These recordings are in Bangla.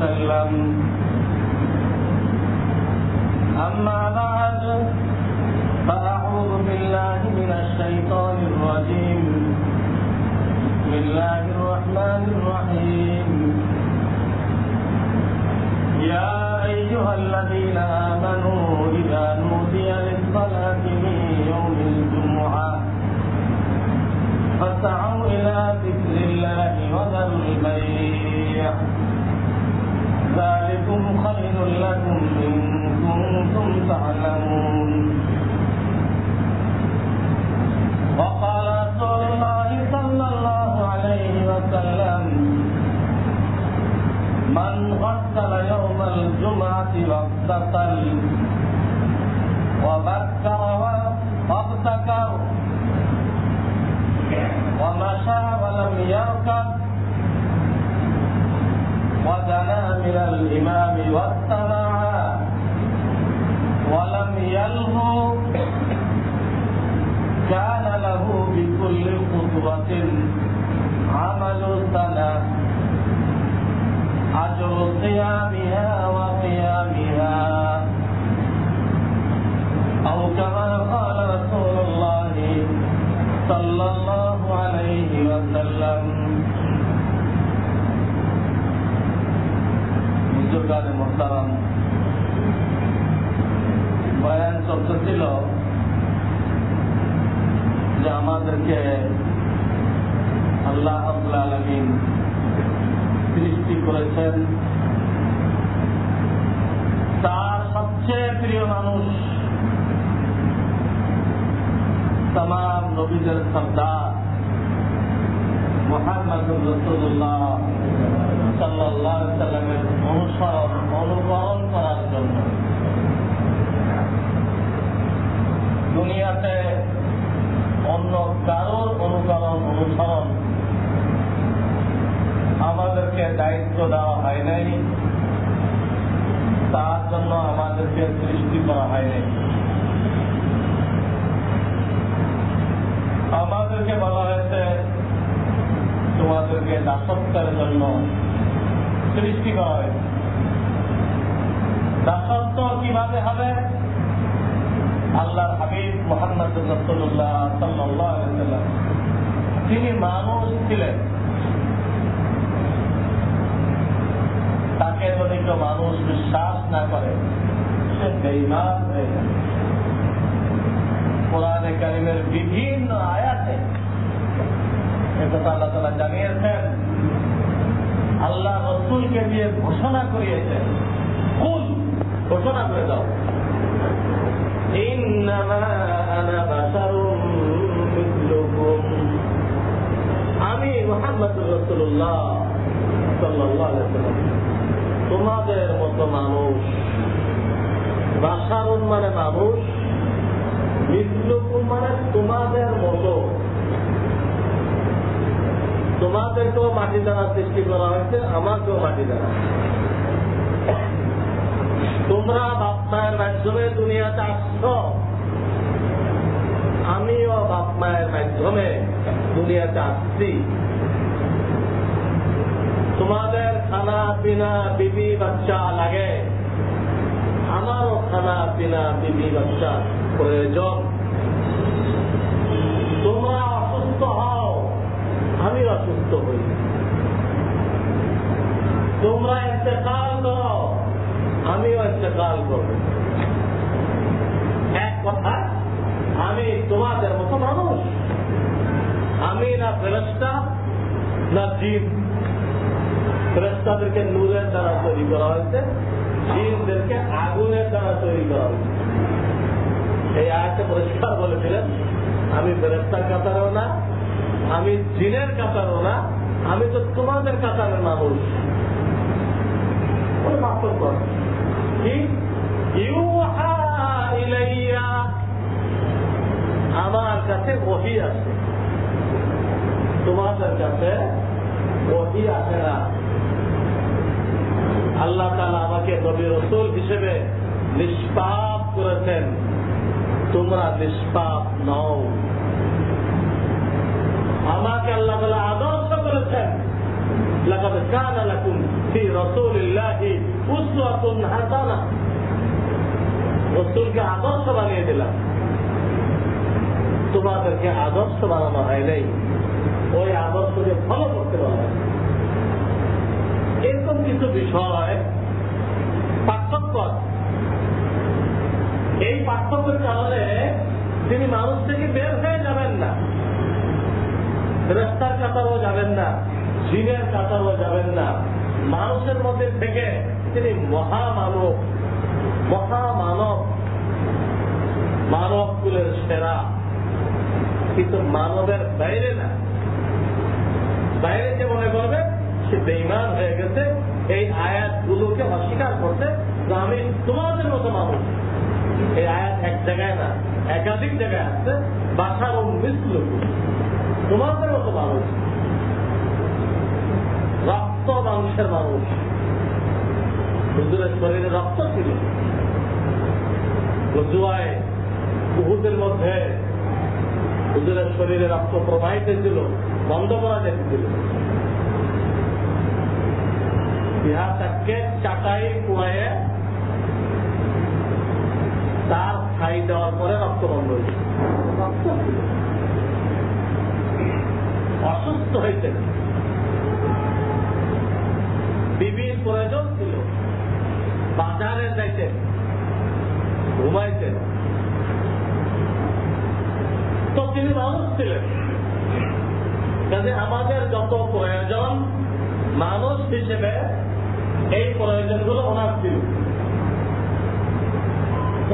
وسلم. أما بعد ذلكم خير لكم إن كنتم تعلمون. وقال رسول الله صلى الله عليه وسلم من غسل يوم الجمعة واغتسل وبكر وابتكر ومشى ولم يركب you are. বয়ান চলতেছিল যে আমাদেরকে আল্লাহ আব্দুল আলমিন সৃষ্টি করেছেন। তার সবচেয়ে প্রিয় মানুষ তাম নবীদের সর্দার মোহাম্মদ রসুল্লাহ সাল্লাহ সাল্লামের অনুসরণ, অনুকরণ করার জন্য দুনিয়াতে অন্য কারোর অনুকরণ, অনুসরণ আমাদেরকে দায়িত্ব দেওয়া হয় নাই। তার জন্য আমাদেরকে সৃষ্টি করা হয় নাই। আমাদেরকে বলা হয়েছে, তোমাদেরকে দাসত্বের জন্য সৃষ্টি করা হয়েছে। দাসত্ব কীভাবে হবে? মোহাম্মদ তিনি মানুষ ছিলেন। তাকে যদি কেউ মানুষ বিশ্বাস না করে, সে বেইমান হয়ে কোরআনে কারিমের বিভিন্ন আয়াতে একথা আল্লাহ তালা জানিয়েছেন, আল্লাহ রসুলকে দিয়ে ঘোষণা করিয়েছেন। কুল, ঘোষণা করে দাও। আমি তোমাদের মতো মানুষ বাসারুন মানে মানুষ, মিসলুকুম মানে তোমাদের মতো। তোমাদেরকেও মাটি দ্বারা সৃষ্টি করা হয়েছে, আমাকেও মাটি দ্বারা তোমরা বাপমায়ের মাধ্যমে দুনিয়াতে আসছ। আমিও বাপমায়ের মাধ্যমে দুনিয়াতে আসছি। তোমাদের খানা পিনা বিবি বাচ্চা লাগে। আমারও খানা পিনা বিবি বাচ্চা প্রয়োজন। তোমরা অসুস্থ হও আমি অসুস্থ হই। তোমরা ইন্তেকাল করো আমিও ইন্তেকাল করব। এক কথা, আমি তোমাদের মতো মানুষ। আমি না ফেরস্তা না জিন। ফেরস্তাদেরকে নূরের দ্বারা তৈরি করা হয়েছে, জিনদেরকে আগুনের দ্বারা তৈরি করা হয়েছে। এই আয়াতে পরিষ্কার বলেছিলেন, আমি ফেরস্তার কাতারও না, আমি জিনের কাতারও না, আমি তো তোমাদের কাতারের মানুষ। কোনো পার্থক্য আমার কাছে ওহি আছে। তোমাদের কাছে ওহি আসে না? আল্লাহ তালা আমাকে নবী রসুল হিসেবে নিষ্পাপ করেছেন। তোমরা নিষ্পাপ নও। আমাকে আল্লাহ তালা লাকাদ কানা লাকুম ফি রাসূলিল্লাহি উসওয়াতুন হাসানা রসুলকে আদর্শ বানিয়ে দিলাম তোমাদেরকে আদর্শ বানানো হয় নাই। ওই আদর্শকে ফলো করতে পারবে এরকম কিছু বিষয়, পার্থক্য এই পার্থক্যের কারণে তিনি মানুষ থেকে বের হয়ে যাবেন না। রাস্তার কাতারও যাবেন না। জিনের কাতারও যাবেন না। মানুষের মধ্যে থেকে তিনি মহামানব মহামানব মানব কুলের সেরা। কিন্তু মানবের বাইরে না। বাইরে যে মনে করবে, সে বেইমান হয়ে গেছে। এই আয়াতগুলোকে অস্বীকার করতে যে আমি তোমাদের মতো মানুষ। এই আয়াত এক জায়গায় না, একাধিক জায়গায় আসছে বাসার ও মিসল তোমাদের মতো মানুষ। রক্ত মাংসের মানুষ। হুজুরের শরীরে রক্ত ছিল। গজুয়ায় কুহুদের মধ্যে হুজুরের শরীরে রক্ত প্রবাহিত ছিল, বন্ধ করা যেতেছিল। ইহা তাকে চাটাই কুয়ায় তার খাই দেওয়ার পরে রক্ত বন্ধ হয়েছে। অসুস্থ হয়েছে। বিবির প্রয়োজন ছিল। বাজারে যাইতেন ঘুমাইতেন। তো তিনি মানুষ ছিলেন। কাজে আমাদের যত প্রয়োজন, মানুষ হিসেবে এই প্রয়োজনগুলো ওনার ছিল।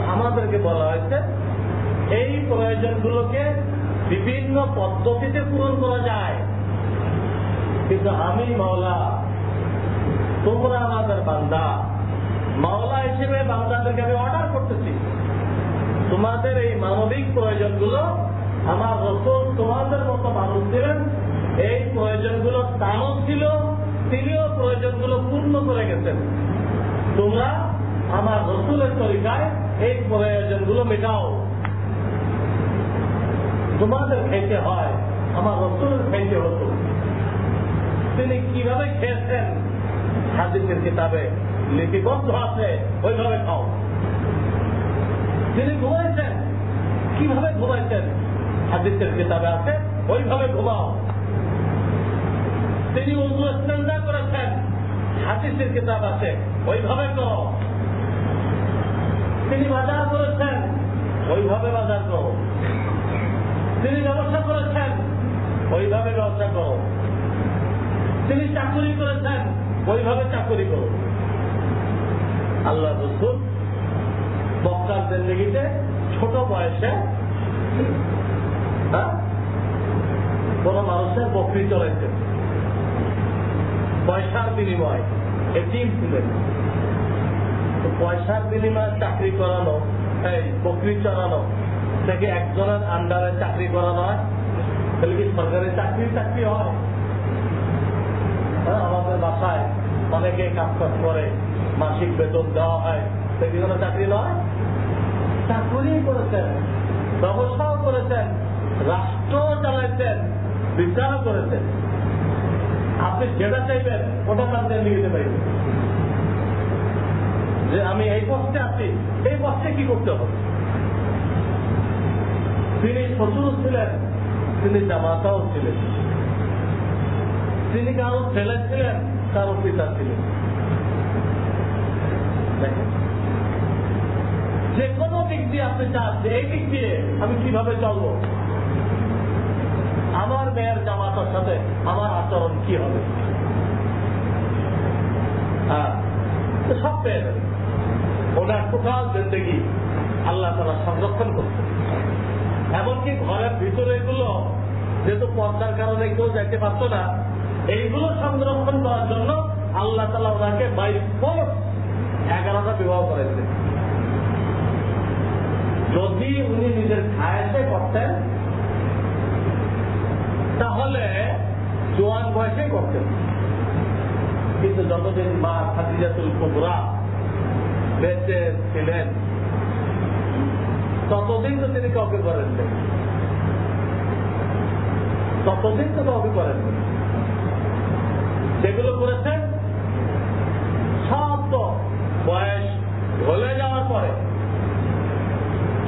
আমাদেরকে বলা হয়েছে, এই প্রয়োজনগুলোকে বিভিন্ন পদ্ধতিতে পূরণ করা যায়। কিন্তু আমি, মাওলা তোমরা আমাদের বান্দা। মাওলা হিসেবে বান্দাদেরকে আমি অর্ডার করতেছি। তোমাদের এই মানবিক প্রয়োজনগুলো আমার রসুল তোমাদের মতো মানুষ ছিলেন। এই প্রয়োজনগুলো তারও ছিল, তিনিও প্রয়োজনগুলো পূর্ণ করে গেছেন। তোমরা আমার রসুলের তরিকায় এই প্রয়োজনগুলো মেটাও। তোমাদের খেতে হয়, আমার রসুলের খাইতে হতো। তিনি কীভাবে খেয়েছেন? হাদিসের কিতাবে লিপিবদ্ধ আছে, ওইভাবে খাও। তিনি ঘুমাইছেন। কীভাবে ঘুমাইছেন? হাদিসের কিতাবে আছে, ওইভাবে ঘুমাও। তিনি উর্দু স্টেন্ডা করেছেন, হাদিসের কিতাব আছে, ওইভাবে করো। তিনি বাজার করেছেন, ওইভাবে বাজার করো। তিনি ব্যবসা করেছেন, ওইভাবে ব্যবসা করো। তিনি চাকুরি করেছেন ওইভাবে চাকুরি করো আল্লাহ রসুল মক্কার জিন্দগিতে ছোট বয়সে হ্যাঁ, কোন মানুষের বকরি চলেছে পয়সার বিনিময় এটিম ছিলেন পয়সার বিনিময়ে চাকরি করানো এই বকরি চড়ানো থেকে একজনের আন্ডারে চাকরি করানো হয়। তাহলে কি সরকারি চাকরি চাকরি হ্যাঁ, আমাদের বাসায় অনেকে কাজ কাজ করে, মাসিক বেতন দেওয়া হয়। সে কি কোনো চাকরি নয়। চাকরি করেছেন, ব্যবসাও করেছেন রাষ্ট্র চালাইছেন, বিচারও করেছেন। আপনি যেটা চাইবেন, ওটা তার জন্য নিতে পারবেন যে আমি এই পথে আছি, এই পথে কি করতে হবে? তিনি শ্বশুর ছিলেন, তিনি জামাতাও ছিলেন। তিনি কারও ছেলে ছিলেন কারও পিতা ছিলেন যে কোনো দিক দিয়ে আপনি চান যে এই দিক দিয়ে আমি কীভাবে চলবো? আমার মেয়ের জামাতার সাথে আমার আচরণ কি হবে? হ্যাঁ সব পেয়ে যাবে ওনার টোটাল জিন্দগি আল্লাহ তারা সংরক্ষণ করছে। এমনকি ঘরের ভিতরে এগুলো যেহেতু পর্দার কারণে কেউ যাইতে পারতো না এইগুলো সংরক্ষণ করার জন্য আল্লাহ তালা ওনাকে বাই এগারোটা বিবাহ করেছে যদি উনি নিজের খায়াসে করতেন, তাহলে জোয়ান বয়সে করতেন। কিন্তু যতদিন মা খাদিজাতুল কুবরা বেঁচে ছিলেন, ততদিন তো তিনি কাউকে করেন ততদিন তো কাউকে করেন যেগুলো করেছেন সব তো বয়স ঢলে যাওয়ার পরে।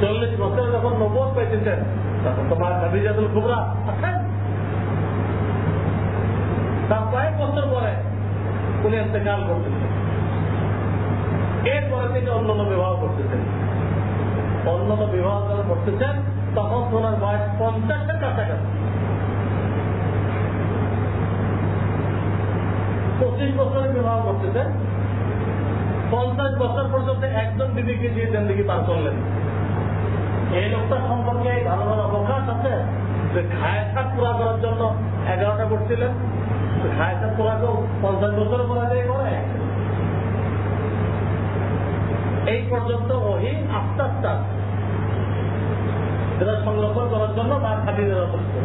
চল্লিশ বছর যখন নবদ পেয়েছেন, তখন তোমার খাদিজাতুল কুবরা আছেন। তার কয়েক বছর পরে উনি ইন্তেকাল করতেছেন। এরপরে তিনি অন্যান্য বিবাহ করতেছেন। অন্যান্য বিবাহ যখন করতেছেন, তখন ওনার বয়স পঞ্চাশের পঁচিশ বছরের বিবাহ করতেছেন পঞ্চাশ বছর পর্যন্ত একজন দিদিকে দিয়ে জিন্দগি পার করলেন। এই লোকটার সম্পর্কে ভালো ভালো অবকাশ আছে। যে খায়সাত পুরা করার জন্য এগারোটা করছিলেন খায়সাত পুরাকেও পঞ্চাশ বছর পরা দিয়ে করে? এই পর্যন্ত ওহি আস্তে আস্তে যেটা সংরক্ষণ করার জন্য তার খালি দেওয়া করছে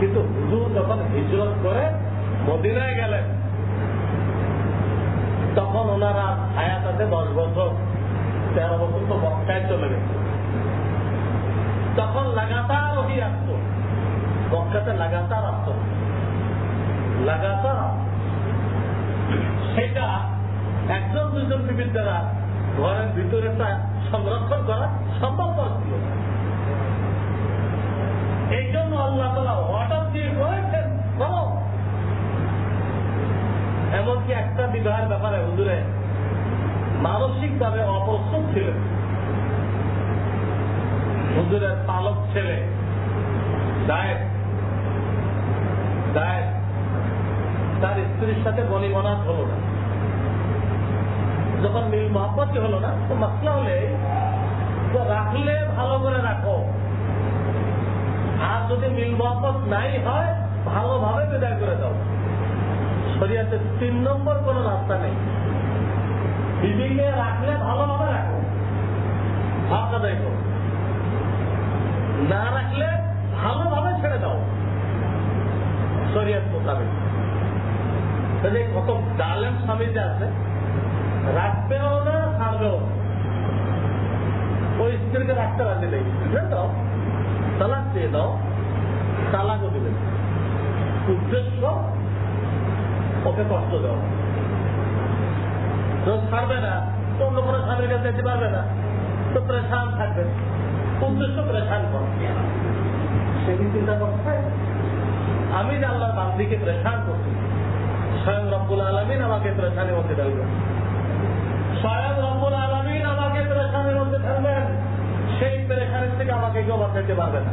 কিন্তু হুজুর যখন হিজরত করে মদিনায় গেলেন তখন ওনারা হায়াত আছে দশ বছর, তেরো বছর তো বক্কায় চলে গেছে। তখন লাগাতার ওহি আসত। বক্কাতে লাগাতার আসত। লাগাতার সেটা একজন দুজন বিবির দ্বারা ঘরের ভিতরে সংরক্ষণ করা সম্ভব এই জন্য আল্লাহ তালা অর্ডার দিয়ে করেছেন বলো এমনকি একটা বিবাহের ব্যাপারে, হুজুরে মানসিক ভাবে অপ্রস্তুত ছিলেন হুজুরের পালক ছেলে দায়ের দায়ের তার স্ত্রীর সাথে বনিমনাথ হল না। যখন মিল মহব্বতই হলো না, তো মাসলা হলে রাখলে ভালো করে রাখো। আর যদি মিল মহব্বত নাই হয়, ভালোভাবে বিদায় করে দাও। শরিয়াতে তিন নম্বর কোন রাস্তা নেই। বিবিকে রাখলে ভালোভাবে রাখো ভাব আদায় করো না রাখলে ভালোভাবে ছেড়ে দাও। শরিয়াত মোতাবেক। কত ডালেম স্বামীতে আছে। রাখবেও না, ছাড়বেও ওই স্ত্রীকে রাখতে রাজি নেই। বুঝলেন তো? তালাক দিয়ে দাও, তালাকও দিবে উদ্দেশ্য ওকে কষ্ট দেওয়া। তো ছাড়বে না তো অন্য কোনো স্বামীর কাছে যেতে পারবে না। তো প্রেশান থাকবে। উদ্দেশ্য প্রেশান করা। সেদিন চিন্তা করছে আমি যে আল্লাহ বান্দিকে প্রেশান করছি, স্বয়ং রব্বুল আলমিন আমাকে প্রেশানের মধ্যে ফেলবেন। স্বয়ং রব্বুল আলমিন আমাকে প্রেশানের মধ্যে ফেলবেন। সেই প্রেশানের থেকে আমাকে কেউ বাঁচাইতে পারবে না।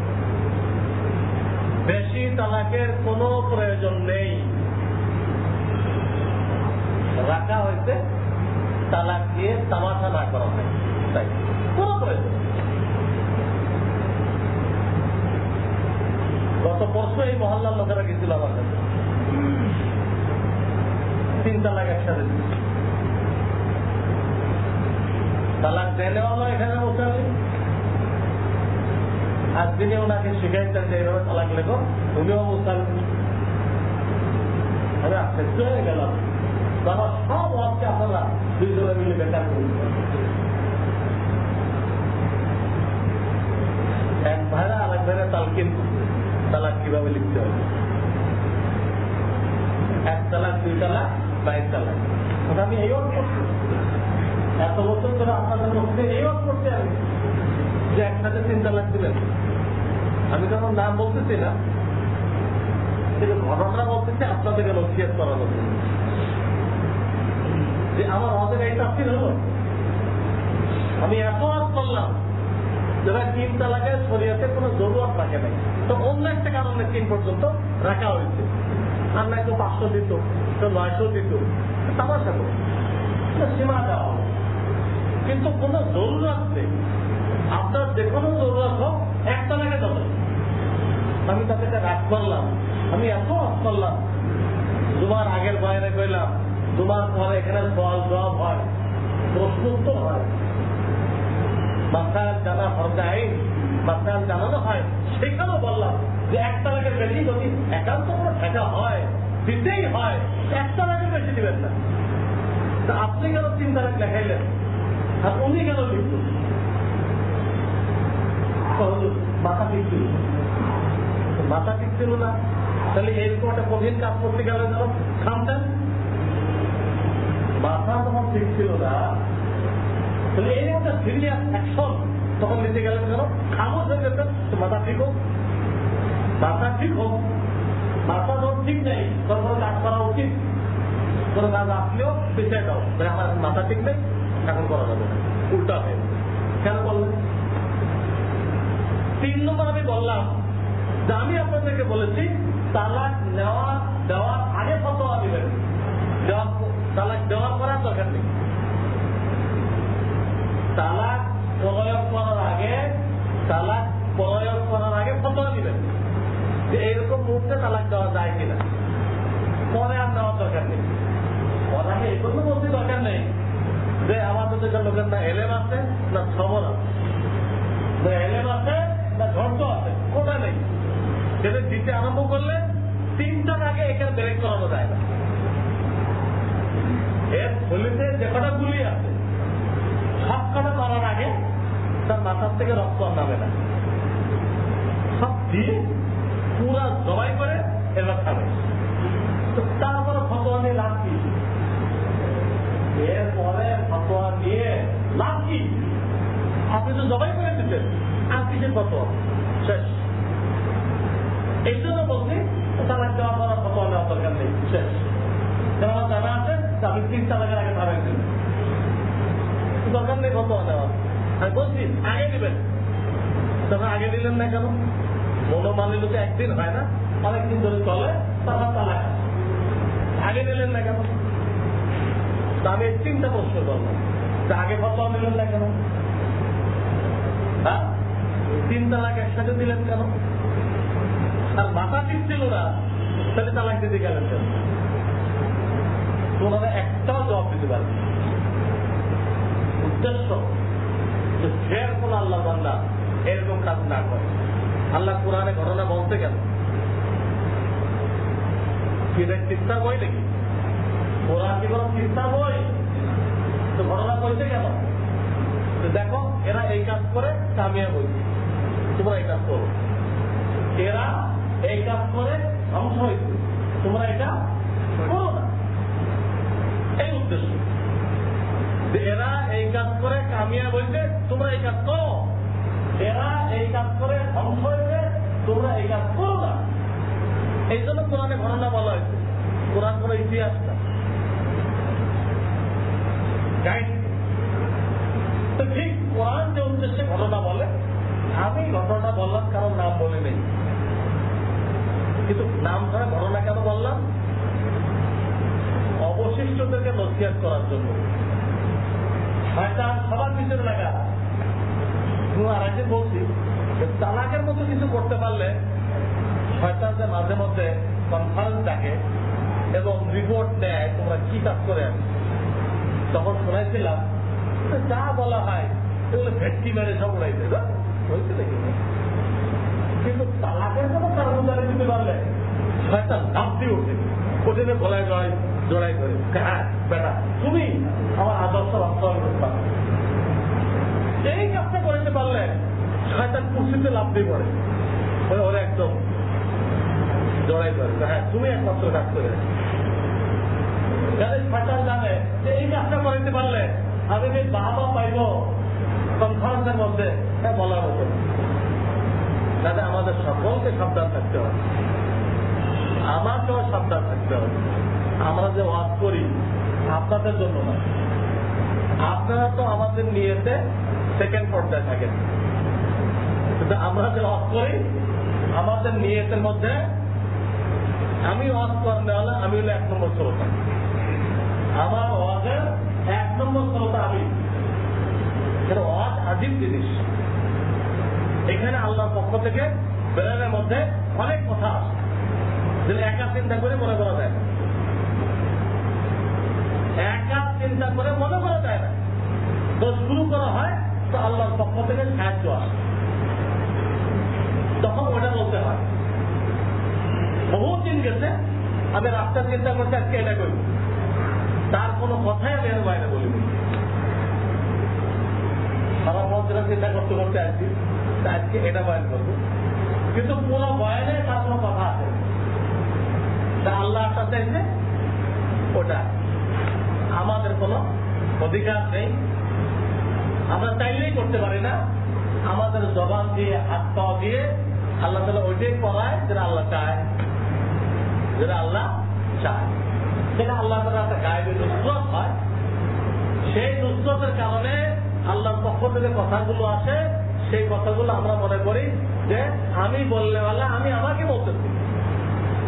বেশি তালাকের কোনো প্রয়োজন নেই। রাখা হয়েছে, তালাক দিয়ে তামাশা না করা হয় তাই, কোনো প্রয়োজন গত পরশু এই মহল্লার লোকেরা গেছিল আমার কাছে। তিন তালাক একসাথে তালাক দেনেওয়ালা এখানে বসে আছে আর তিনি ওনাকে শিখাইতেন যে এইভাবে তালাক লেখো, তুমিও মুসাল আরে আচ্ছা ব্যস্ত হয়ে গেলাম আমার সব হচ্ছে আপনারা দুইজনে মিলে বেকার করি এক ভাইরা আর এক ভাইরা তালকিন তালাক কীভাবে লিখতে হবে? এক তালাক, দুই তালাক বাইশ তালাক। আমি এই করছি। এত বছর ধরে আপনাদের মধ্যে এই করছি আমি। যে একসাথে তিন তালাক দিলেন আমি আমার নাম বলতেছি না। কিন্তু ঘটনা বলতেছি, আপনাদেরকে নসিহত করানো যে আমার আমাদের এই তাফসির হলো আমি এত আজ করলাম যারা তিন তালাকের শরীয়তে কোনো জরুরত থাকে নাই। তো অন্য একটা কারণে তিন পর্যন্ত রাখা হয়েছে। আর না কেউ পাঁচশো দিত কেউ নয়শো দিত তামাশা করে সীমা দেওয়া হবে কিন্তু কোনো জরুরত নেই। আপনার যে কোনো জরুরত হোক এক তালাকে দেবেন আমি তাকে রাগ করলাম। আমি এত রাগ করলাম। তোমার আগের বাইরে কইলাম তোমার পরে এখানে সওয়াল জবাব হয়, প্রশ্ন উত্তর হয়। মাসাল জানা হরদা আইন মাসাল জানানো হয়, সেখানেও বললাম যে একটা তালাকের বেশি যদি একান্ত কোনো ঠেকা হয়, দিতেই হয়, এক তালাকের বেশি দিবেন না। আপনি কেন তিন তালাক লেখাইলেন? আর উনি কেন লিখলেন মাথা ঠিক মাথা ঠিক না। তাহলে এরকম একটা কঠিন কাজ করতে গেলে যেন থামতেন মাথা তখন ঠিক ছিল না। তাহলে এই একটা সিরিয়াস অ্যাকশন তখন নিতে গেলেন কেন খামোশ হয়ে গেছেন মাথা ঠিক হোক। মাথা ঠিক হোক। মাথা যখন ঠিক নেই। তখন কাজ করা উচিত। কোনো কাজ আসলেও পিছিয়ে দাও। মানে আমার মাথা ঠিক নেই। এখন করা যাবে না। উল্টা হয়ে কেন বললেন তিন নম্বর আমি বললাম, যে আমি আপনাদেরকে বলেছি, তালাক নেওয়া, দেওয়ার আগে ফতোয়া দিবেন। তালাক দেওয়ার করার দরকার নেই। তালাক প্রয়োগ করার আগে, তালাক প্রয়োগ করার আগে ফতোয়া দিবেন। যে এইরকম মুহূর্তে তালাক দেওয়া যায় কিনা। পরে আর দেওয়ার দরকার নেই। আগে এই জন্য বলতে দরকার নেই। যে আমাদের দেশের লোকের না এলেম আছে, না খবর আছে। না এলেম আছে, না ধৈর্য আছে, কোটা নেই। যেটা দিতে আরম্ভ করলে তিনটার আগে এখানে ব্রেক করানো যায় না। এর থলিতে যে কটা গুলি আছে, সব কটা মারার আগে তার মাথার থেকে রক্ত নামে না। সব দিয়ে পুরা জবাই করে এবার খাবে। তো তারপরে নিয়ে লাভ কি এরপরে ফটোয়া নিয়ে লাভ কি আপনি তো জবাই করে দিতেন। আর কিসের ফটোয়া শেষ। এই জন্য বলছি, তালাক দেওয়া করার ফটোয়া নেওয়ার দরকার নেই। শেষ। যেমন আমার জানা আছে আপনি তিন তালাকের আগে দিন। দরকার নেই ফটোয়া নেওয়া আমি বলছি, আগে দিবেন। তখন আগে দিলেন না কেন? মনোমালিন্য তো একদিন হয় না, অনেকদিন ধরে চলে, তারপর তালাক। আগে দিলেন না কেন? আমি তিনটা প্রশ্ন করলাম। আগে ফটোয়া দিলেন না কেন? হ্যাঁ? তিন তালাক একসাথে দিলেন কেন? আর মাথা ঠিক ছিল না, তাহলে তালাক দিতে গেলেন কেন? ওনারা একটাও জবাব দিতে পারেন উদ্দেশ্য যে ফের কোন আল্লাহ বান্দা এরকম কাজ না করে। আল্লাহ কোরআনে ঘটনা বলতে গেল। এটা চিন্তা বই নাকি? কোরআন কি কোনো চিন্তা বই? তো ঘটনা বলতে কেন? দেখো, এরা এই কাজ করে কামিয়াব হয়েছে তোমরা এই কাজ করো। এরা এই কাজ করে, ধ্বংস হয়েছে। তোমরা এটা করো না। এই উদ্দেশ্য। এরা এই কাজ করে কামিয়া বলতে তোমরা এই কাজ করো। এরা এই কাজ করে, ধ্বংস হয়েছে, তোমরা এই কাজ করো না। এই জন্য কোরআনে ঘটনা বলা হয়েছে। কোরআন কোনো ইতিহাস না। গাইড ঘটনা বলে, আমি ঘটনা বললাম, কারণ নাম বলে নেই। কিন্তু নাম ধরে ঘটনা কেন বললাম? অবশিষ্টদেরকে নসিহাত করার জন্য। সবার পিছনে লাগা। আর একদিন বলছি তালাকের মতো কিছু করতে পারলে শয়তান মাঝে মধ্যে কনফারেন্স ডাকে এবং রিপোর্ট দেয় তোমরা কি কাজ করে তখন শোনাইছিলাম যে বলা হয়, এগুলো ভেটকি মেরে সব উড়াই দেবে হয়েছে নাকি? কিন্তু তালাকের কোনো কর্মচারী দিতে পারলে শয়তান লাভ উঠে কঠিনে গলায় জড়াই জড়াই ধরে। হ্যাঁ বেটা, তুমি আমার আদর্শ বাস্তবায়ন করতে পারো। এই কাজটা করতে পারলে শয়তান কুর্সিতে লাভ দিয়ে পড়ে। ওরে একদম। জড়াই ধরে। হ্যাঁ তুমি একমাত্র কাজ করে আমাদের সকলকে সাবধান থাকতে হবে। আমাকেও সাবধান থাকতে হবে। আমরা যে ওয়াজ করি, আপনাদের জন্য না। আপনারা তো আমাদের নিয়েতে সেকেন্ড পর্যায়ে থাকেন। কিন্তু আমরা যে ওয়াজ করি, আমাদের নিয়তের মধ্যে আমি ওয়াজ করলে হলে আমি হলো এক নম্বর শ্রোতা আমার ওয়াজের এক নম্বর শ্রোতা আমি। এটা ওয়াজ আজীব জিনিস। এখানে আল্লাহর পক্ষ থেকে বেড়ানোর মধ্যে অনেক কথা আছে। যেটা একা চিন্তা করে মনে করা যায়। না একা চিন্তা করে মনে করা যায় না। তো শুরু করা হয় তো আল্লাহর পক্ষ থেকে সাহায্য আসে। তখন ওটা বলতে হয়। বহুত দিন গেছে, আমি রাস্তা চিন্তা করতে আজকে এটা করব। কোনো কথাই আমি এর বাইরে বলিনি। সারা বছর চিন্তা করতে করতে আসছি আজকে এটা বয়ান করব। কিন্তু পুরো বয়ানে তার কোনো কথা আছে তা আল্লাহ একটা চাইছে, ওটা। আমাদের কোনো অধিকার নেই। আমরা চাইলেই করতে পারি না। আমাদের জবান দিয়ে, হাত পাওয়া দিয়ে আল্লাহ তালা ওইটাই করায় যেটা আল্লাহ চায় যেটা আল্লাহ চায়। সেটা আল্লাহ তালা একটা গায়েবের নুসরত হয়, সেই নুসরতের কারণে আল্লাহর পক্ষ থেকে কথাগুলো আসে। সেই কথাগুলো আমরা মনে করি যে, আমি বললে বলে আমি আমাকে বলতেছি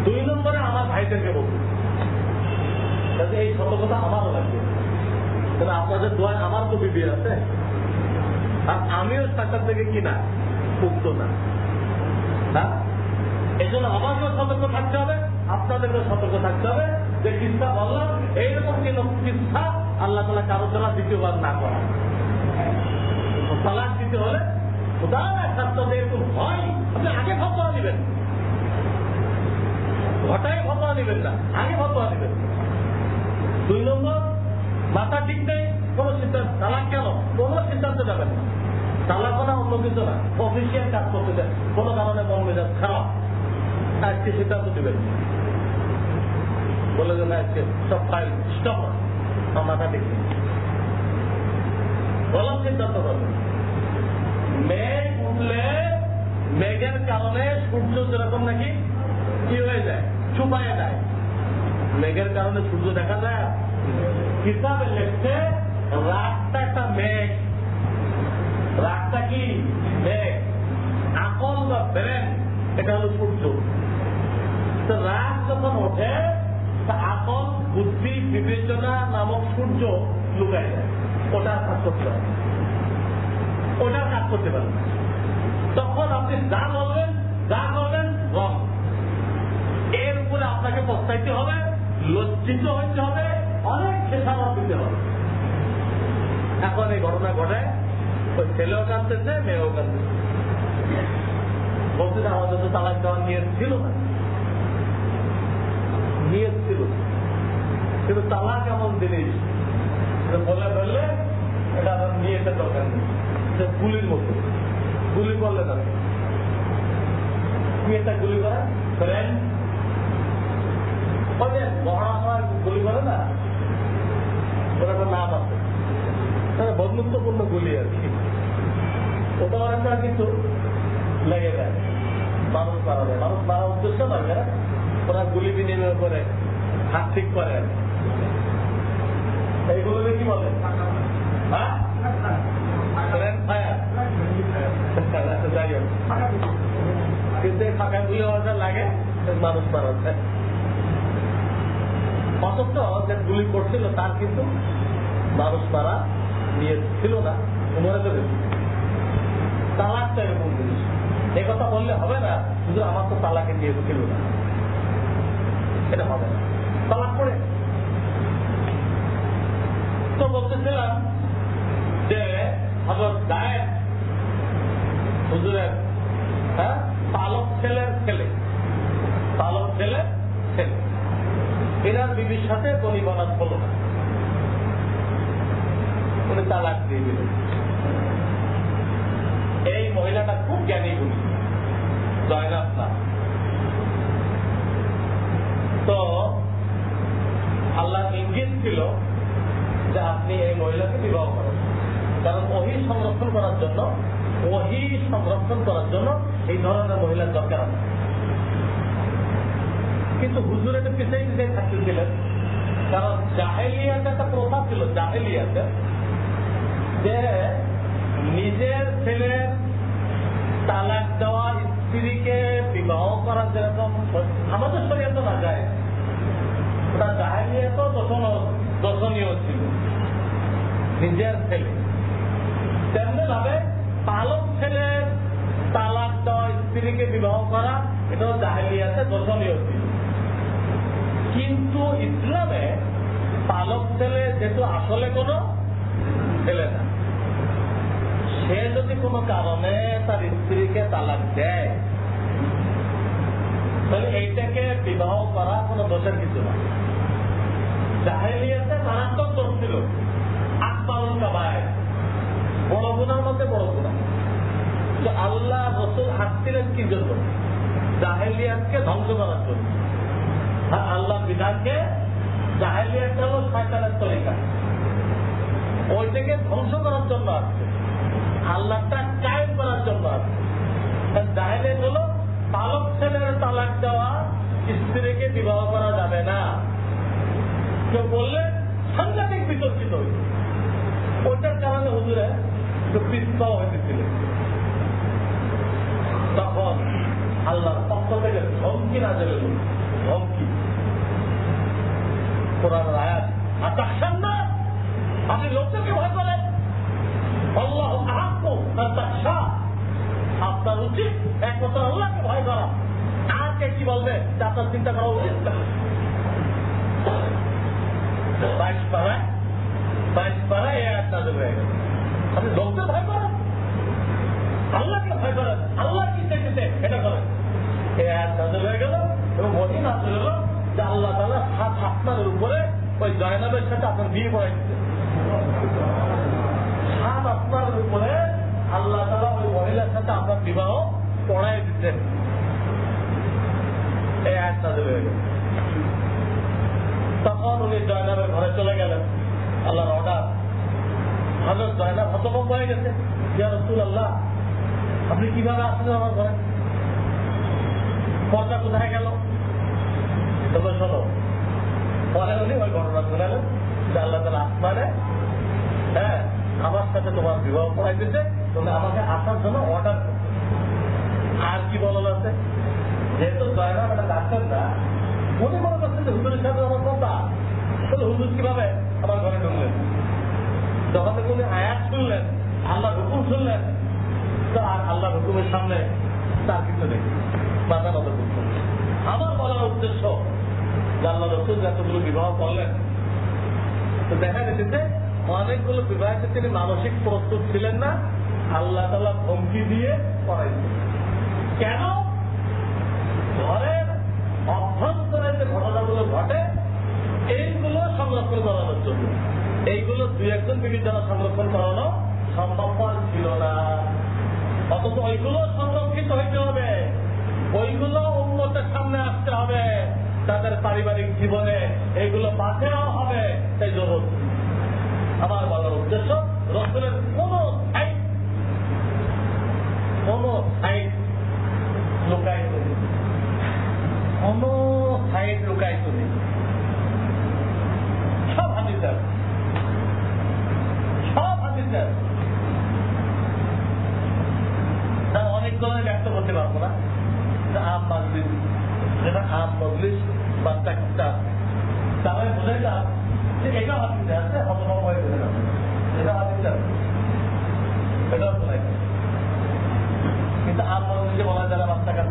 দুই নম্বরে আমার ভাইদেরকে বলতে এই সতর্কতা আমারও লাগবে। তবে আপনাদের দোয়ায় আমার তো বিবি আছে। আর আমিও সরকার থেকে কিনা উক্ত না। হ্যাঁ? এই জন্য আমাকেও সতর্ক থাকতে হবে, আপনাদেরকেও সতর্ক থাকতে হবে এইরকম কোন কিস্তা আল্লাহ তালা কারও দ্বারা দ্বিতীয়বার না করা তালাক দিতে হলে উদাহরণ হয়, আপনি আগে ফতোয়া দিবেন। ঘটায় ফতোয়া দিবেন না, আগে ফতোয়া দিবেন। দুই নম্বর, মাথা ঠিক নেই, কোন সিদ্ধান্ত তালাক কেন? যাবেন না। তালাক অন্য কিছু না। অফিসিয়াল কাজ করতে কোন কারণে মন মেজাজ খারাপ। আজকে সিদ্ধান্ত দিবেন। বলে দেন আজকে সব ফাইল স্টপ মাথা নেই। বলার সিদ্ধান্ত করবেন মেঘ উঠলে, মেঘের কারণে সূর্য যেরকম নাকি কি হয়ে যায়, চুপায়ে যায়। মেঘের কারণে সূর্য দেখা যায়। কিতাবে লেখছে, রাতটা একটা মেঘ। রাতটা কি? মেঘ। আকল বা ব্রেন, এটা হলো সূর্য। রাত যখন ওঠে বুদ্ধি বিবেচনা নামক সূর্য লুকায় যায়। ওটা কাজ করতে পারে ওটা কাজ করতে পারে তখন আপনি যা বলবেন, যা করবেন রং এর উপরে আপনাকে পস্তাইতে হবে, লজ্জিত হইতে হবে, অনেক খেসামত দিতে হবে। এখন এই ঘটনা ঘটায় ওই ছেলেও কাঁদতেছে, মেয়েও কাঁদতেছে। বলতে আমাদের তো তালাক দেওয়ার নিয়ত ছিল না নিয়ত ছিল কিন্তু তালাক এমন জিনিস বলে এটা আমার নিয়তের দরকার নেই। সে গুলির মতো। গুলি করলে না কি? একটা গুলি গুলি করে না? ওটা একটা নাম আছে। বন্ধুত্বপূর্ণ গুলি আর কি। ওটা একটা কিছু লেগে যায়। মানুষ মারা যায়। মানুষ মারা উদ্দেশ্য নয় না ওরা গুলি বিনিময় করে, হাত ঠিক করে এইগুলো কি। বলে? হ্যাঁ? ফ্রেন্ড ফায়ার যাই হোক। কিন্তু ফাঁকা গুলি লাগে মানুষ মারা যায় অথচ যে গুলি করছিল, তার কিন্তু মানুষ মারা নিয়ে ছিল না মনে করে তালাকটা এরকম জিনিস। এই কথা বললে হবে না, শুধু আমার তো তালাকে নিয়ে ছিল না। এটা হবে না তালাক করে বলতেছিলাম যে হজরত হুজুরের হ্যাঁ? পালক ছেলের ছেলে। পালক ছেলের ছেলে। এনার বিবির সাথে বনিবনাত হলো না। উনি তালাক দিয়ে দিলেন। এই মহিলাটা খুব জ্ঞানী গুণী জয়নাথ না তো আল্লাহ ইঙ্গিত ছিল যে আপনি এই মহিলাকে বিবাহ করেন কারণ সংরক্ষণ করার জন্য, ওহি সংরক্ষণ করার জন্য এই ধরনের মহিলার দরকার আছে। কিন্তু হুজুর এটা পিছিয়ে পিছিয়ে থাকতেছিলেন কারণ জাহেলিয়াতে একটা প্রথা ছিল, জাহেলিয়াতে, যে নিজের ছেলের তালাক দেওয়া স্ত্রীকে বিবাহ করা যেরকম আমাদের শরীরে তো না যায়। ওটা জাহেলিয়া তো দর্শনীয় ছিল। নিজের ছেলে। তেমনি ভাবে পালক ছেলের তালাক দেওয়া স্ত্রীকে বিবাহ করা, এটাও জাহেলিয়াতে দর্শনীয় ছিল। কিন্তু ইসলামে পালক ছেলে যেহেতু আসলে কোনো ছেলে না, সে যদি কোনো কারণে তার স্ত্রীকে তালাক দেয়, তাহলে এইটাকে বিবাহ করা কোনো দোষের কিছু না। জাহেলিয়াতে মারাত্মক দোষ ছিল। আকবারুল কাবায় বড় গুণার মধ্যে বড় গুণা। তো আল্লাহ রসুল হাসছিলেন কি জন্য? জাহেলিয়াতকে ধ্বংস করার জন্য। আর আল্লাহ বিধানকে জাহেলিয়াতটা হলো শয়তানের তরিকা। ওইটাকে ধ্বংস করার জন্য আসছে। আল্লাহটা কায়েম করার জন্য আসছে। জাহেলিয়াত হলো পালক ছেলের তালাক দেওয়া, স্ত্রীকে বিবাহ করা যাবে না। কেউ বললে সাংঘাতিক বিতর্কিত ওইটার কারণে হুজুরে পিস্তাও হইতেছিলেন তখন আল্লাহর পক্ষ থেকে ধমকি না দেবে ধমকি। কোরআন উনি জয়নাবের ঘরে চলে গেলেন। আল্লাহর অর্ডার হজরত জয়নাব হতভম্ব হয়ে গেছে। ইয়া রসুল আল্লাহ আপনি কীভাবে আসলেন আমার ঘরে? পর্দা কোথায় গেল? তবে শোনো, পরে উনি ওই ঘটনা শোনালেন যে আল্লাহ তালা আসমানে হ্যাঁ আমার সাথে তোমার বিবাহ করাই দিতে তুমি আমাকে আসার জন্য অর্ডার আর কি বলার আছে? যেহেতু জয়নাব একটা ডাক্তার না, উনি মনে করছেন যে হুজুরের সাথে আমার কথা তাহলে হুজুর কীভাবে আমার ঘরে ঢুকলেন? যখন উনি আয়াত শুনলেন আল্লাহ হুকুম শুনলেন, তো আর আল্লাহ হুকুমের সামনে তার কিছু নেই। মাথা নত করছেন আমার বলার উদ্দেশ্য যে আল্লাহ রসুল এতগুলো বিবাহ করলেন, তো দেখা গেছে অনেকগুলো বিবাহকে তিনি মানসিক প্রস্তুত ছিলেন না, আল্লাহ তালা ধমকি দিয়ে করাইছেন কেন? ঘরের দ্বারা সংরক্ষণ করানো সম্ভবপর ছিল না। অথচ ওইগুলো সংরক্ষিত হইতে হবে। ওইগুলো উন্নতের সামনে আসতে হবে। তাদের পারিবারিক জীবনে এগুলো বাঁচাও হবে। সেই জরুর আমার বলার উদ্দেশ্য রসুলের কোন সাইড কোন সাইড লুকায়িত নেই কোন সাইড লুকায়িত নেই সব হাতিতে সব হাতিতে অনেক ধরনের ব্যক্ত করতে পারব না আম মাজলিস যেটা আম মজলিস বাচ্চা কিতা তাহলে বোঝাই যাক যে এটা হাতিতে আছে হতভম্ব হয়ে গেছে এটা হাতিতে আছে এটাও শোনাই কিন্তু আম মজলিসে থাকে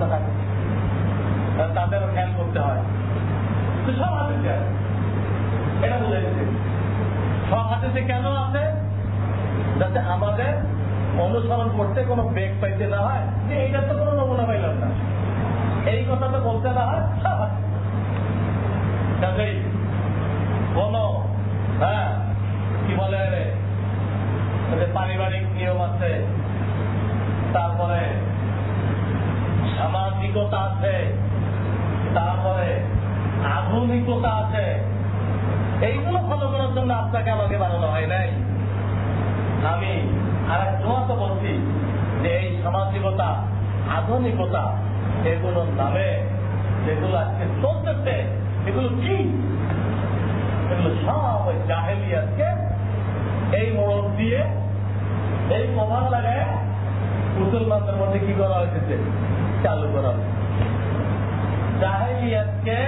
তাদেরও খেয়াল করতে হয়। তো সব হাতে এটা বলে সব কেন আছে? যাতে আমাদের অনুসরণ করতে কোনো বেগ পাইতে না হয়। যে এটা তো কোনো নমুনা পাইলাম না। এই কথাটা বলতে না হয়, সব কাজেই আছে তারপরে সামাজিকতা আছে, তারপরে আধুনিকতা আছে। এইগুলো ফলো করার জন্য আপনাকে আমাকে বানানো হয় নাই। আমি আর এক তো বলছি যে এই সামাজিকতা, আধুনিকতা, এগুলোর নামে যেগুলো আজকে চলতেছে, এগুলো কি? এগুলো সব ওই জাহেলিয়াতকে এই মোড়ক দিয়ে, এই প্রভাব লাগায় মুসলমানদের মধ্যে কি করা হয়েছে চালু করা হয়েছে জাহেলিয়াতকে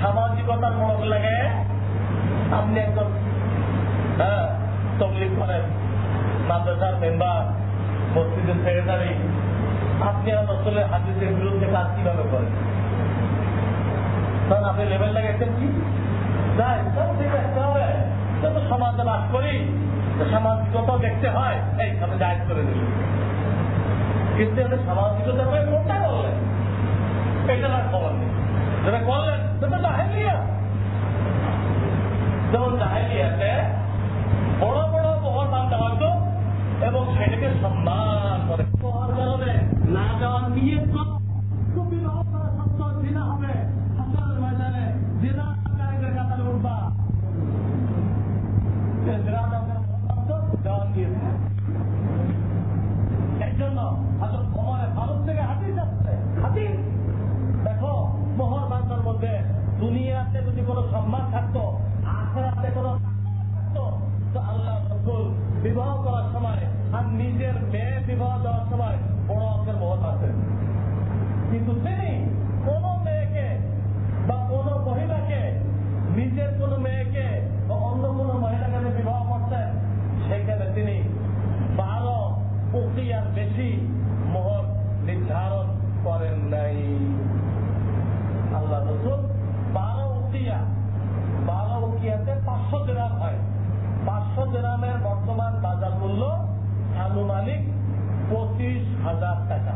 সামাজিকতার মোড়ক লাগে। আপনি একজন হ্যাঁ তবলিগ করেন মাদ্রাসার মেম্বার, মসজিদের সেক্রেটারি আপনি আর রসলের হাদিসের বিরুদ্ধে কাজ কীভাবে করেন? কারণ আপনি লেভেল লাগাইছেন কি? সমাজে বাস করি। সামাজিকতা দেখতে হয়। এই আমি জায়গ করে দিল কিন্তু সামাজিকতা করে কোনটা করলেন এটা না খবর নেই। যেটা করলেন সেটা জাহেলিয়া যেমন জাহেলিয়াতে বড় বড় বহর দাম দেওয়া হতো এবং সেটাকে সম্মান করে হওয়ার কারণে না যাওয়ার নিয়ে দুনিয়াতে যদি কোনো সম্মান থাকতো, আখেরাতে কোনো থাকতো, তো আল্লাহ বিবাহ করার সময় আর নিজের মেয়ে বিবাহ দেওয়ার সময় বড় অঙ্কের মোহর আছেন কিন্তু তিনি কোন মেয়েকে বা কোন মহিলাকে নিজের কোন মেয়েকে বা অন্য কোন মহিলাকে যে বিবাহ করছেন সেখানে তিনি বারো উকিয়ার বেশি মোহর নির্ধারণ করেন নাই আল্লাহ রসুল বারো উকিয়া বারো উকিয়াতে পাঁচশো গ্রাম হয় পাঁচশো গ্রামের বর্তমান বাজার মূল্য আনুমানিক পঁচিশ হাজার টাকা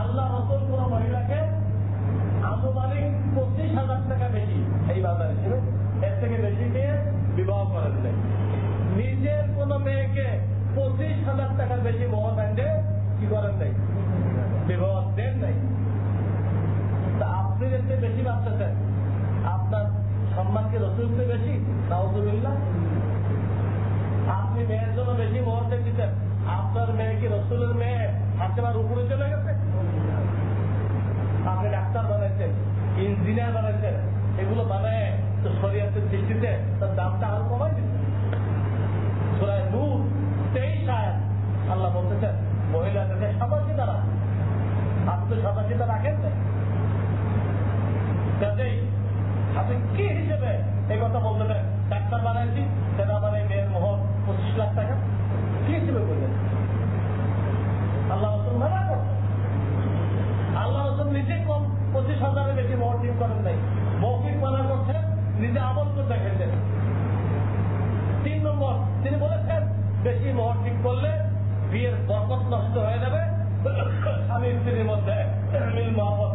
আল্লাহ রসুল কোন মহিলাকে আনুমানিক পঁচিশ হাজার টাকা বেশি এই বাজার হিসেবে এর থেকে বেশি দিয়ে বিবাহ করেন নাই নিজের কোন মেয়েকে পঁচিশ হাজার টাকার বেশি মোহর ব্যান্ডে কি করেন নাই বিবাহ দেন নাই তা আপনি যেতে বেশি ভাবতেছেন আপনার সম্মানকে রসুলকে বেশি নাউজুবিল্লাহ আপনি মেয়ের জন্য বেশি মোহর দিতেন আপনার মেয়ে কি রসুলের মেয়ে হাসিমার উপরে চলে গেছে আপনি ডাক্তার বানাইছেন ইঞ্জিনিয়ার বানাইছেন এগুলো বানায় তো শরীয়তের দৃষ্টিতে তার দামটা আরও কমাই দিচ্ছে সুরায় নূর তেইশ আয়াত আল্লাহ বলতেছেন মহিলাদেরকে সাবাসী দ্বারা আপনি তো সাবাসীটা রাখেন না কাজেই আপনি কি হিসেবে এই কথা বলতে পারেন ডাক্তার বানাইছি সেটা বানাই মেয়ের মোহর পঁচিশ লাখ টাকা কি হিসেবে বললেন আল্লাহ রসুল মানা করছেন আল্লাহ রসুল নিজে কম পঁচিশ হাজারের বেশি মোহর ঠিক করেন নাই মৌখিক মানা করছেন নিজে আমল করে দেখেছেন তিন নম্বর তিনি বলেছেন মোহর ঠিক করলে বিয়ের বরকত নষ্ট হয়ে যাবে। স্বামী স্ত্রীর মধ্যে মিল মহব্বত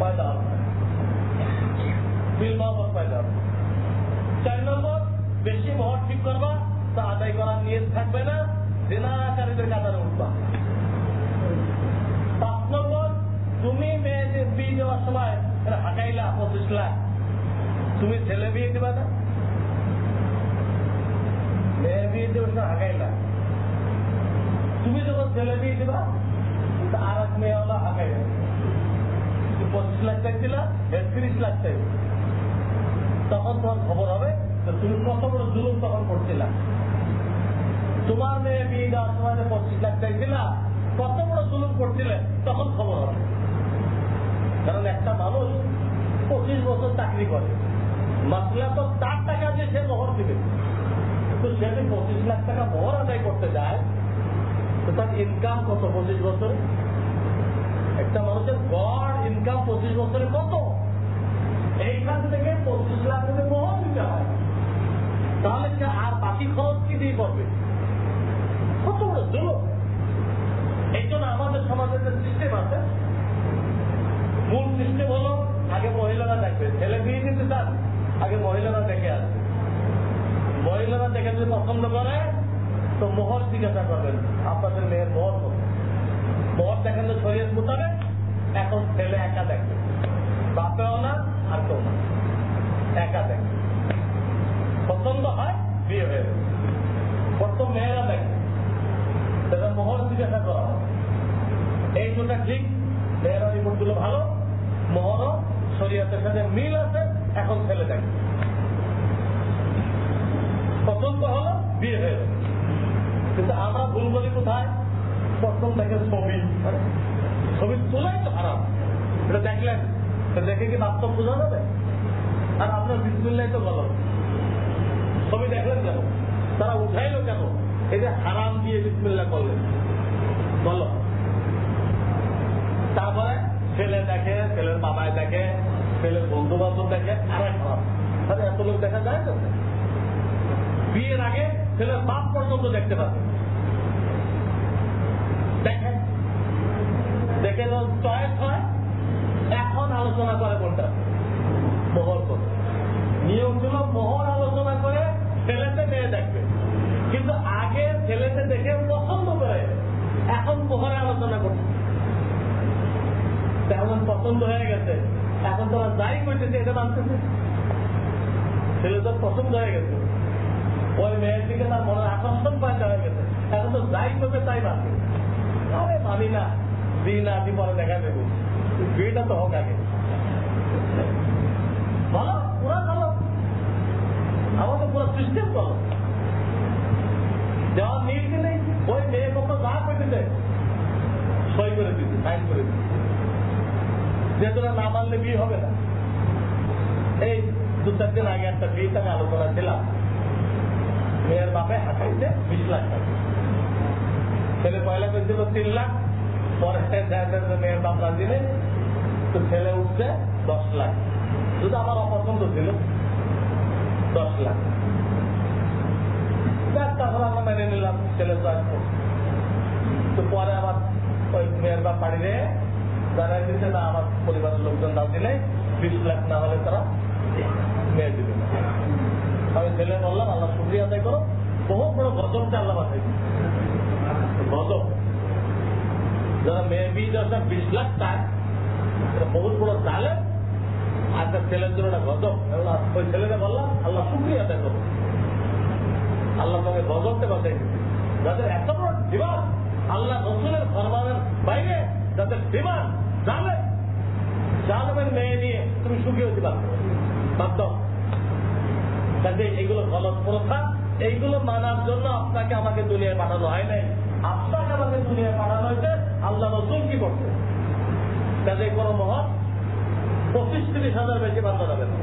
পয়দা হবে। মিল মহব্বত পয়দা হবে। চার নম্বর, বেশি মোহর ঠিক করবা, তা আদায় করার নিয়ে থাকবে না জেনাকারীদের কাতারে উঠবা। পাঁচ নম্বর, তুমি মেয়েদের বিয়ে দেওয়ার সময় এটা হাঁটাইলা, পঁচিশ লাখ। তুমি ছেলে বিয়ে দিবা না মেয়ে বিয়ে দেওয়ার সময় হাঁকাইলা তুমি যখন ছেলে বিয়ে দিবা আর এক মেয়ে হলো হাঁকাইলা পঁচিশ লাখ চাইছিলা তিরিশ লাখ চাইবে তখন তোমার খবর হবে তুমি কত বড় জুলুম তখন করছিলা। তোমার মেয়ে বিয়ে দেওয়ার সময় পঁচিশ লাখ চাইছিলা, কত বড় জুলুম করছিলে, তখন খবর হবে। কারণ একটা মানুষ পঁচিশ বছর চাকরি করে। মাসলা তো তার টাকা দিয়ে সে মোহর দিবে। সে যদি পঁচিশ লাখ টাকা মোহর আদায় করতে যায়, তো তার ইনকাম কত? পঁচিশ বছরে? একটা মানুষের গড় ইনকাম পঁচিশ বছরে কত? এইখান থেকে পঁচিশ লাখ টাকা মোহর দিতে হয়। তাহলে আর বাকি খরচ কি দিয়ে করবে কত বড় জুলুম। এই জন্য আমাদের সমাজের যে সিস্টেম আছে, মূল সিস্টেম হলো আগে মহিলারা দেখবে। ছেলে বিয়ে দিতে চান আগে মহিলারা দেখে আসবে। মহিলারা দেখে যদি পছন্দ করে, তো জিজ্ঞাসা করবেন, আপনাদের মেয়ের মোহর কত মোহর দেখেন তো শরীর মোতাবেক, এখন ছেলে একা দেখবে বাপেও না, আর কেউ না। একা দেখবে পছন্দ হয়, বিয়ে হয়ে যাবে প্রথম মেয়েরা দেখে। সেটা মোহর জিজ্ঞাসা করা এই দুটা ঠিক, মেয়েরা রিপোর্টগুলো ভালো, মোহরও, শরীয়তের সাথে মিল আছে, এখন ছেলে দেখে পছন্দ হলো বিয়ে হয়ে কিন্তু আমরা ভুল বলি কোথায়? প্রথম দেখে ছবি। ছবি তোলাই তো খারাপ এটা দেখলেন? দেখে কি বাস্তব বোঝা যাবে? আর আপনার বিসমিল্লাই তো গলত। ছবি দেখলেন কেন? তারা উঠাইলো কেন? এই যে হারাম দিয়ে বিসমিল্লা করলেন। বলো। তারপরে ছেলে দেখে, ছেলের বাবায় দেখে, ছেলের বন্ধু বান্ধব দেখে আরে খারাপ তাহলে এত লোক দেখা যায় তো? বিয়ের আগে ছেলের বাপ পর্যন্ত দেখতে পাবে। দেখে দেখে চয়েস হয়, এখন আলোচনা করে কোনটা? মোহর করে। মোহর আলোচনা করে ছেলেতে মেয়ে দেখবে। কিন্তু আগে ছেলেতে দেখে পছন্দ করে। এখন আলোচনা করছে। তেমন পছন্দ হয়ে গেছে। এখন তোরা যাই করতেছে, এটা মানতেছে। ছেলে তো পছন্দ হয়ে গেছে। ওই মেয়ের দিকে তার মনের আকর্ষণ পাইতে হয়ে গেছে। এখন তো যাই করবে তাই মানবে আরে মানি না দিন না দিন পরে দেখা দেবো। বিয়েটা তো হোক আগে। বলো, পুরা ভালো আমাদের পুরো সিস্টেম বলো। দেওয়ার নিয়ে নেই ওই মেয়ে কত যা করতেছে সই করে দিতে সাইন করে দিতে। যেহেতু না মানলে বিয়ে হবে না। এই দু চার দিন আগে একটা বিয়েতে আমি আলোচনা ছিলাম মেয়ের বাপে হাঁটাইছে বিশ লাখ টাকা। ছেলে পয়লা করেছিল তিন লাখ, পরে মেয়ের বাপ রাজি নেই, তো ছেলে উঠছে দশ লাখ। শুধু আমার অপছন্দ ছিল দশ লাখ। পরে আবার আমার পরিবারের লোকজন দাও দিলে বিশ লাখ না হলে তারা মেয়ে দিবে। আমি ছেলে বললাম আল্লাহ শুক্রিয়া আদায় করো। বহু বড় গজবটা আল্লাহ বাঁচাই গজব। যারা মেয়ে বিয়ে দশটা বিশ লাখ চায় বহুত বড় আর তার ছেলের জন্য একটা গজব। ওই ছেলেকে বললাম, আল্লাহ শুক্রিয়া আদায় করো। আল্লাহ তোমাকে গজবটা বাঁচাই যাদের এত বড় জীবন আল্লাহ রসুলের ফরমানের বাইরে যাদের ডিমান্ড জানে জানবেন মেয়ে নিয়ে তুমি সুখী হতে পারবে বাধ্য কাজে এগুলো গলত প্রথা, এইগুলো মানার জন্য আপনাকে আমাকে দুনিয়ায় পাঠানো হয় নাই। আপনাকে আমাকে দুনিয়ায় পাঠানো হয়েছে, আল্লাহ রসুল কি করছে? কাজে কোনো মহৎ পঁচিশ তিরিশ হাজার বেশি বান্ধা যাবে না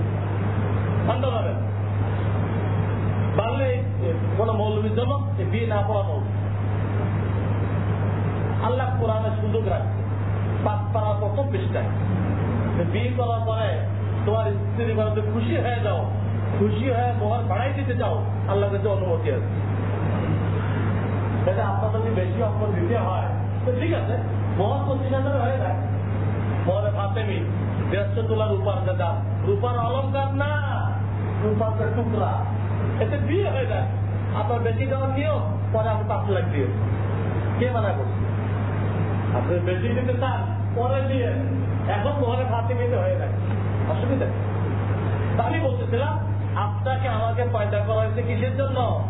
বান্ধা যাবে বাড়লে কোন মৌলবীর জন্য বিয়ে না পড়া মৌলবী। আল্লাহ কোরআনে সুযোগ রাখছে। পাঁচ পাড়া প্রথম পৃষ্ঠায়। বিয়ে করার পরে তোমার স্ত্রী খুশি হয়ে যাও। খুশি হয়ে মোহর বাড়াই দিতে চাও আল্লাহ কাছে অনুমতি আছে। সেটা আপনার যদি বেশি অফার দিতে হয়। তো ঠিক আছে মোহর পঁচিশ হাজার হয়ে যায়। মোহরে ফাতেমি, দেড়শো তোলা রূপার দাম রূপার অলঙ্কার না রূপার টুকরা। এতে বিয়ে হয়ে যায়। আপনার বেশি দেওয়ার নিয়েও পরে আপনি পাঁচ লাখ দিয়ে। কে মানা করছে? আপনি বেশি দিতে চান, পরে দিয়ে। এখন মোহরে ফাতেমিতে হয়ে যায়। অসুবিধা আমি বলতেছিলাম আপনাকে আমাকে পয়দা করা হয়েছে কিসের জন্য?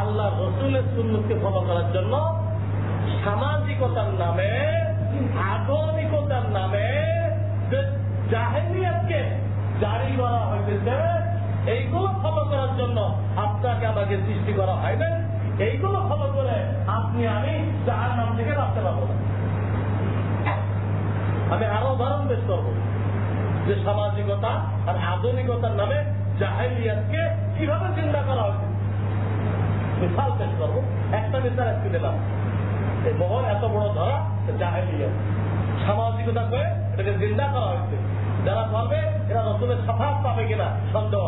আল্লাহ রসুলের সুন্নতকে ফলো করার জন্য সামাজিকতার নামে, আধুনিকতার নামে যে জাহেলিয়াতকে জারি করা হয়েছে এইগুলো ফলো করার জন্য আপনাকে আমাকে সৃষ্টি করা হয় না এইগুলো ফলো করে আপনি আমি যার নাম থেকে রাখতে পারব না। আমি আরও উদাহরণ পেশ করব যে সামাজিকতা আর আধুনিকতার নামে জাহেলিয়াতকে কীভাবে চিন্তা করা হয়েছে? মিসাল পেশ করব। একটা মিসাল আজকে দিলাম। এই মোহর এত বড় ধরা জাহেলিয়াত। সামাজিকতা করে এটাকে জিন্দা করা হয়েছে। যারা করবে এরা রসুলের সাফাত পাবে কিনা সন্দেহ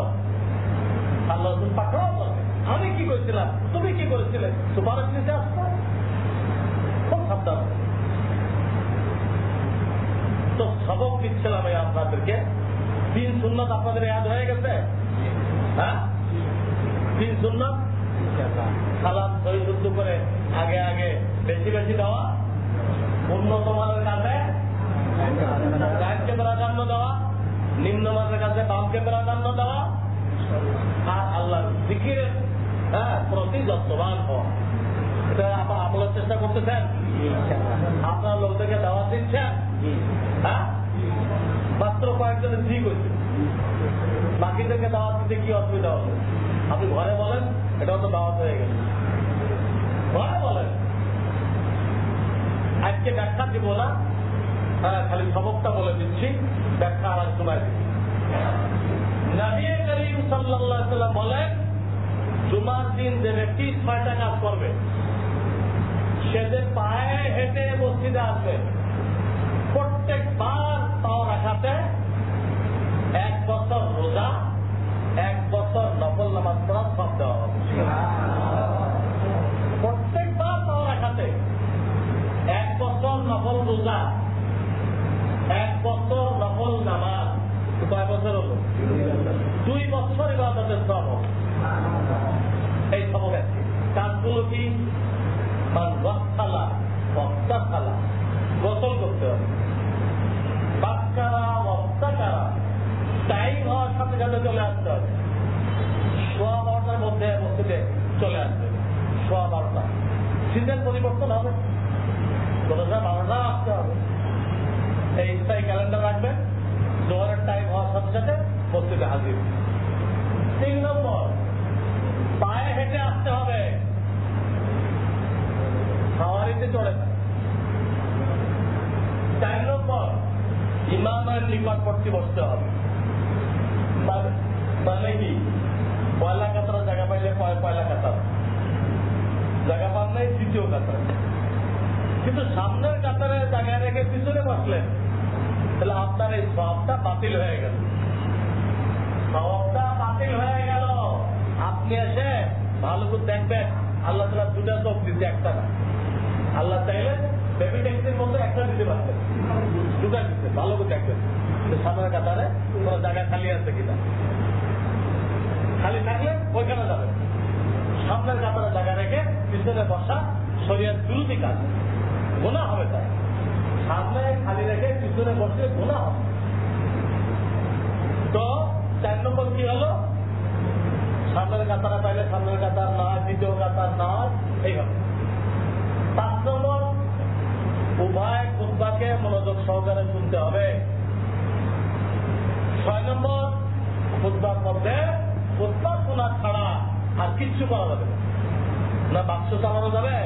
আল্লাহ রসুল পাঠাও করবে আমি কি করেছিলাম? তুমি কি করেছিলে? সুপারিশ নিতে আসতো খুব সাবধান। তো সবক দিচ্ছিলাম এই আপনাদেরকে তিন সুন্নত আপনাদের ইয়াদ হয়ে গেছে? হ্যাঁ? তিন সুন্নত? সালাম সহি শুদ্ধ করে আগে আগে বেশি বেশি দেওয়া? উন্নত মানের কাছে প্রাধান্য দেওয়া? নিম্ন মানের কাছে বামকে প্রাধান্য দেওয়া? আর আল্লাহ জিকিরের হ্যাঁ প্রতি যত্নবান হওয়া। এটা আপনার চেষ্টা করতেছেন? আপনার লোকদেরকে দাওয়াত দিচ্ছেন? হ্যাঁ? মাত্র কয়েকজনের ঠিক হয়েছে। বাকিদেরকে দাওয়াত দিতে কি অসুবিধা হবে? আপনি ঘরে বলেন, এটাও তো দাওয়াত হয়ে গেছে। ঘরে বলেন। আজকে ব্যাখ্যা দিব না। হ্যাঁ খালি সবকটা বলে দিচ্ছি। ব্যাখ্যা সময় দিচ্ছি। নবী করিম সাল্লাহ সাল্লাম বলেন, জুমার দিন যে ব্যক্তি ছয়টা কাজ করবে, সে যে পায়ে হেঁটে মসজিদে আসবে, প্রত্যেকবার রাখাতে এক বছর রোজা, এক বছর নকল নামাজ পড়া সব দেওয়া হবে। প্রত্যেকবার পাও রাখাতে এক বছর নকল রোজা, এক বছর নকল নামাজ। কয় বছর হলো? দুই বছর ইবাদতের সব এই সবক আছে কাজগুলো কি মান ওয়াক্তালা ওয়াক্তাখালা গোসল করতে হবে বাক্কারা ওয়াক্তাকারা টাইম হওয়ার সাথে সাথে চলে আসতে হবে। সোয়া বারোটার মধ্যে মসজিদে চলে আসবে। সোয়া বারোটা। সিজন পরিবর্তন হবে। দশটা বারোটা আসতে হবে। এই তাই ক্যালেন্ডার রাখবেন জোহরের টাইম হওয়ার সাথে সাথে মসজিদে হাজির। তিন নম্বর, পায়ে হেঁটে আসতে হবে। খাওয়ারিতে চলে না চার নম্বর, ইমামের নিকটবর্তী বসতে হবে। দ্বিতীয় কাতার। কিন্তু সামনের কাতারে জায়গা রেখে পিছনে বসলেন তাহলে আপনার এই সবটা বাতিল হয়ে গেল। সবটা বাতিল হয়ে গেল। আপনি এসে ভালো করে দেখবেন, আল্লাহ তালা দুটা চোখ দিতে একটা না আল্লাহ চাইলে বেবি ট্যাক্সির মধ্যে একটা দিতে পারবেন দুটা দিতে ভালো করে দেখবেন সামনের কাতারে কোনো জায়গা খালি আছে কিনা? খালি থাকলে ওইখানে যাবেন। সামনের কাতারে জায়গা রেখে পিছনে বসা শরীরের বিরোধী কাজ। গোনা হবে তাই সামনে খালি রেখে পিছনে বসলে গোনা হবে। তো চার নম্বর কি হলো? সামনের কাতারা পাইলে সামনের কাতার নয়, দ্বিতীয় কাতার নয় এইভাবে পাঁচ নম্বর, উভয় খুদ্বাকে মনোযোগ সহকারে শুনতে হবে। ছয় নম্বর খুদ্বার মধ্যে খুদ্া শোনা ছাড়া আর কিচ্ছু করা যাবে। না বাক্স চালানো যাবে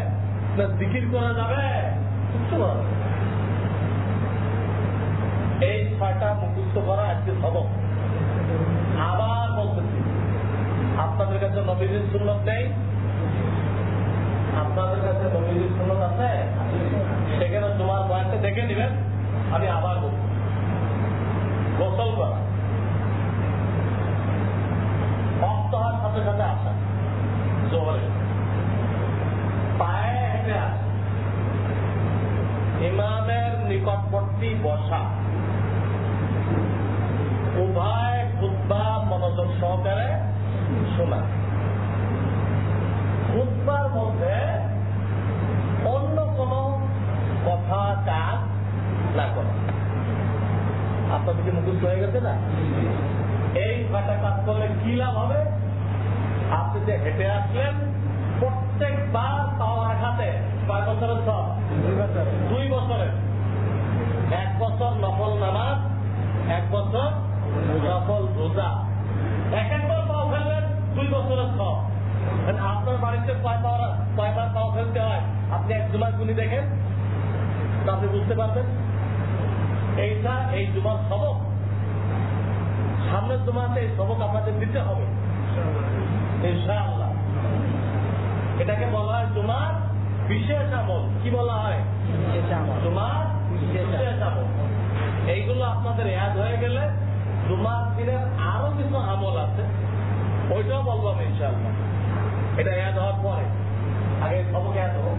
না জিকির করা যাবে। এই ছয়টা মুখস্থ করা আজকে সবক। আবার বলতেছি, আপনাদের কাছে নবীজির সুন্নত নেই? আপনাদের কাছে নবীজির সুন্নত আছে? সেখানে তোমার বয়ানটা দেখে নেবেন। আমি আবার বলছি, গোসল করা ভক্ত হওয়ার সাথে সাথে আসা জোহরে পায়ে হেঁটে আসা ইমামের নিকটবর্তী বসা। উভয় খুদ্া মনোযোগ সহকারে শোনা। খুদ্বার মধ্যে অন্য কোন কথা কাজ না করা। আপনাদের কি মুখস্থ হয়ে গেছে না? এই ছয়টা কাজ করলে কি লাভ হবে? আপনি যে হেঁটে আসলেন প্রত্যেকবার পাওয়া রাখাতে কয় বছরের সব দুই বছরের এক বছর নকল নামাজ এক বছর নকল রোজা এক একবার পাও ফেললেন দুই বছরের সব মানে আপনার বাড়িতে কয় পাওয়া কয়বার পাও ফেলতে হয় আপনি এক জুমার গুলি দেখেন তা আপনি বুঝতে পারবেন? এইটা এই জুমার সবক। সামনের জুমাতে এই সবক আপনাদের দিতে হবে। ইনশাআল্লাহ। এটাকে বলা হয় জুমার বিশেষ আমল। কি বলা হয়? জুমার বিশেষ আমল এইগুলো আপনাদের ইয়াদ হয়ে গেলে জুমার দিনের আরও কিছু আমল আছে ওইটাও বললাম ইনশাআল্লাহ এটা ইয়াদ হওয়ার পরে আগে সবক ইয়াদ হোক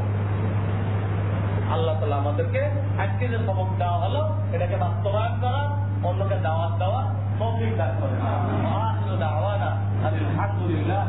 আল্লাহ তালা আমাদেরকে আজকে যে সবক দেওয়া হলো, এটাকে বাস্তবায়ন করা, অন্যকে দাওয়াত দেওয়া, তৌফিক দান করে। আলহামদুলিল্লাহ